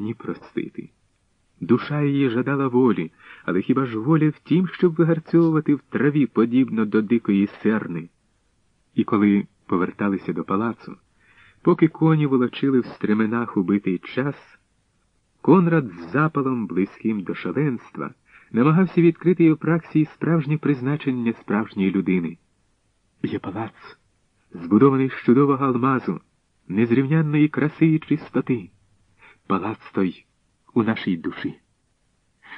ні простити. Душа її жадала волі, але хіба ж воля в тім, щоб вигарцьовувати в траві подібно до дикої серни? І коли поверталися до палацу, поки коні волочили в стременах убитий час, Конрад з запалом, близьким до шаленства, намагався відкрити й у праксі справжнє призначення справжньої людини. Є палац, збудований з чудового алмазу, незрівнянної краси і чистоти. Палац той у нашій душі.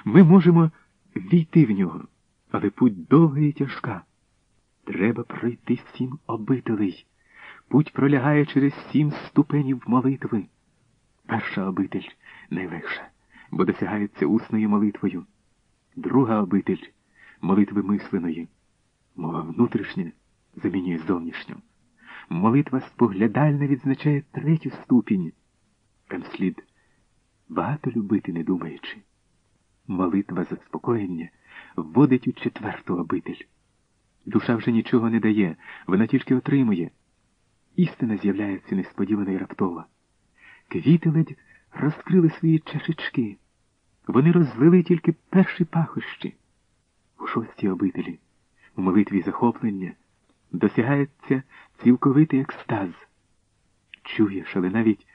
Ми можемо війти в нього, але путь довга і тяжка. Треба пройти сім обителей. Путь пролягає через сім ступенів молитви. Перша обитель найлегша, бо досягається усною молитвою. Друга обитель молитви мисленої. Мова внутрішня замінює зовнішню. Молитва споглядальна відзначає третю ступінь. Там слід багато любити, не думаючи. Молитва заспокоєння вводить у четверту обитель. Душа вже нічого не дає, вона тільки отримує. Істина з'являється несподівано і раптово. Квіти ледь розкрили свої чашечки. Вони розлили тільки перші пахощі. У шостій обителі, у молитві захоплення, досягається цілковитий екстаз. Чуєш, але навіть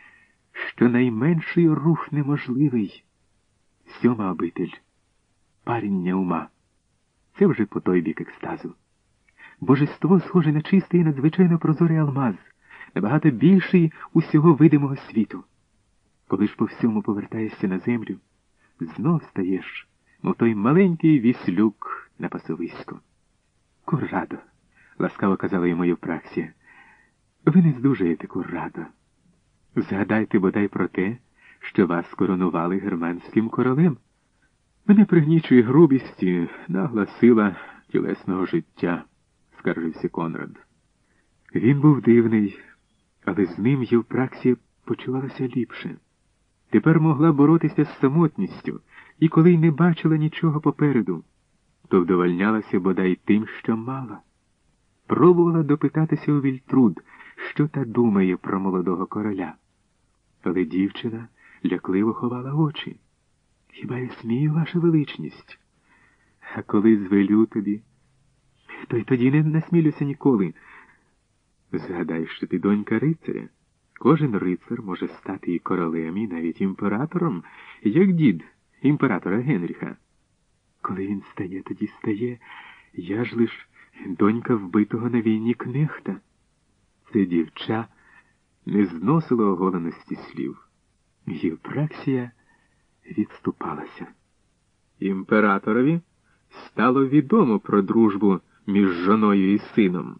що найменший рух неможливий. Сьома обитель паріння ума. Це вже по той бік екстазу. Божество схоже на чистий і надзвичайно прозорий алмаз, набагато більший усього видимого світу. Коли ж по всьому повертаєшся на землю, знов стаєш, мов той маленький віслюк на пасовиську. Куррадо, ласкаво казала йому Євпраксія, ви не здужаєте, Куррадо. Згадайте бодай про те, що вас коронували германським королем. Мене пригнічує грубість і нагла сила тілесного життя, скаржився Конрад. Він був дивний, але з ним Євпраксія почувалася ліпше. Тепер могла боротися з самотністю і коли й не бачила нічого попереду, то вдовольнялася бодай тим, що мала. Пробувала допитатися у Вільтруд, що та думає про молодого короля. Але дівчина лякливо ховала очі. Хіба я смію, ваша величність? А коли звелю тобі, то й тоді не насмілюся ніколи. Згадай, що ти донька рицаря. Кожен рицар може стати і королем, і навіть імператором, як дід імператора Генріха. Коли він стає, тоді стає, я ж лиш донька вбитого на війні кнехта. Це дівча не зносило оголеності слів. Євпраксія відступалася. Імператорові стало відомо про дружбу між жоною і сином.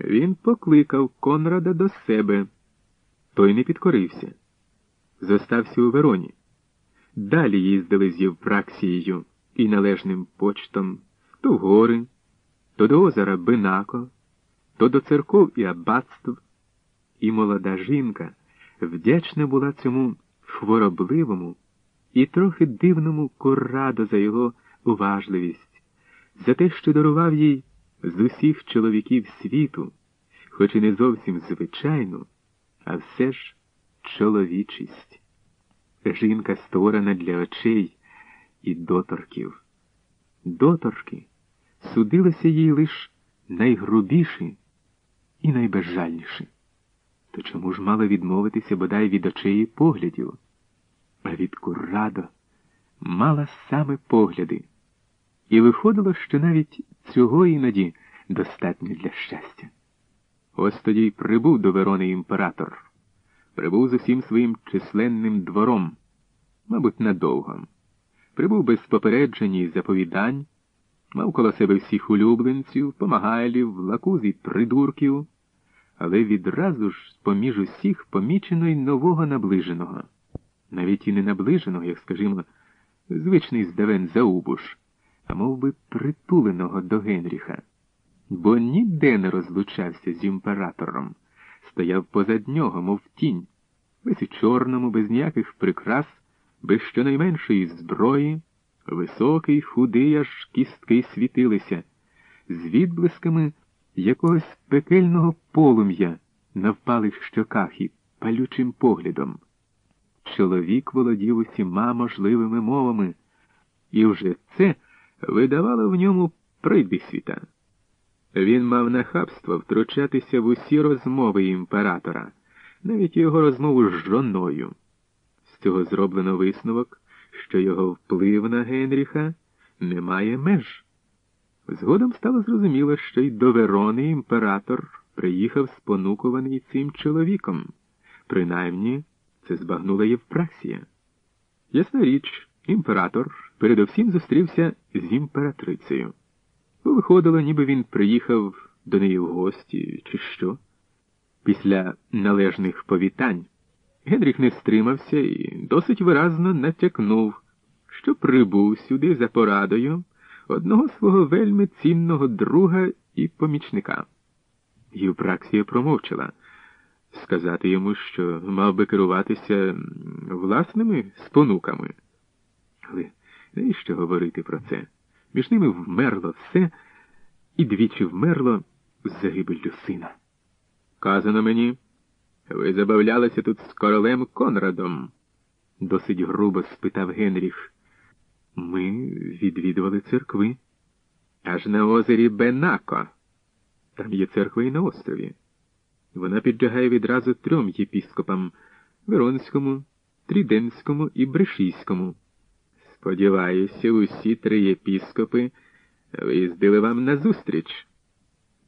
Він покликав Конрада до себе. Той не підкорився. Зостався у Вероні. Далі їздили з Євпраксією і належним почтом то в гори, то до озера Бинако, то до церков і аббатств. І молода жінка вдячна була цьому хворобливому і трохи дивному Коррадо за його уважливість, за те, що дарував їй з усіх чоловіків світу, хоч і не зовсім звичайну, а все ж чоловічість. Жінка створена для очей і доторків. Доторки судилися їй лиш найгрубіші і найбезжальніші. То чому ж мало відмовитися бодай від очей поглядів? А від Куррадо мала саме погляди. І виходило, що навіть цього іноді достатньо для щастя. Ось тоді й прибув до Верони імператор, прибув з усім своїм численним двором, мабуть, надовго. Прибув без попереджень і заповідань, мав коло себе всіх улюбленців, помагайлів, лакуз і придурків але відразу ж поміж усіх помічено й нового наближеного, навіть і не наближеного, як скажімо, звичний здавен Заубуш, а мов би притуленого до Генріха, бо ніде не розлучався з імператором, стояв позад нього, мов тінь, весь у чорному, без ніяких прикрас, без щонайменшої зброї, високий, худий, аж кістки світилися, з відблисками якогось пекельного полум'я на впалих щоках і палючим поглядом. чоловік володів усіма можливими мовами, і вже це видавало в ньому пройдисвіта. Він мав нахабство втручатися в усі розмови імператора, навіть його розмову з жоною. З цього зроблено висновок, що його вплив на Генріха не має меж. Згодом стало зрозуміло, що й до Верони імператор приїхав спонукуваний цим чоловіком. Принаймні, це збагнула Євпраксія. Ясна річ, імператор передовсім зустрівся з імператрицею. Бо виходило, ніби він приїхав до неї в гості, чи що. Після належних повітань Генріх не стримався і досить виразно натякнув, що прибув сюди за порадою одного свого вельми цінного друга і помічника. Євпраксія промовчала сказати йому, що мав би керуватися власними спонуками. Але навіщо говорити про це? Між ними вмерло все, і двічі вмерло з загибеллю сина. Казано мені, ви забавлялися тут з королем Конрадом, досить грубо спитав Генріх. Ми відвідували церкви. Аж на озері Бенако. Там є церква і на острові. Вона підлягає відразу трьом єпіскопам Веронському, Тріденському і Брешійському. Сподіваюся, усі три єпіскопи виїздили вам назустріч.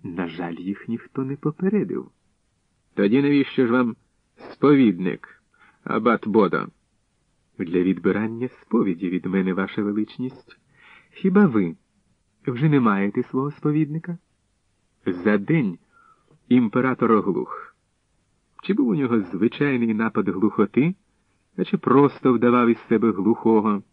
На жаль, їх ніхто не попередив. Тоді навіщо ж вам сповідник, абат Бодо? Для відбирання сповіді від мене, ваша величність. Хіба ви вже не маєте свого сповідника? За день імператор оглух. Чи був у нього звичайний напад глухоти, а чи просто вдавав із себе глухого?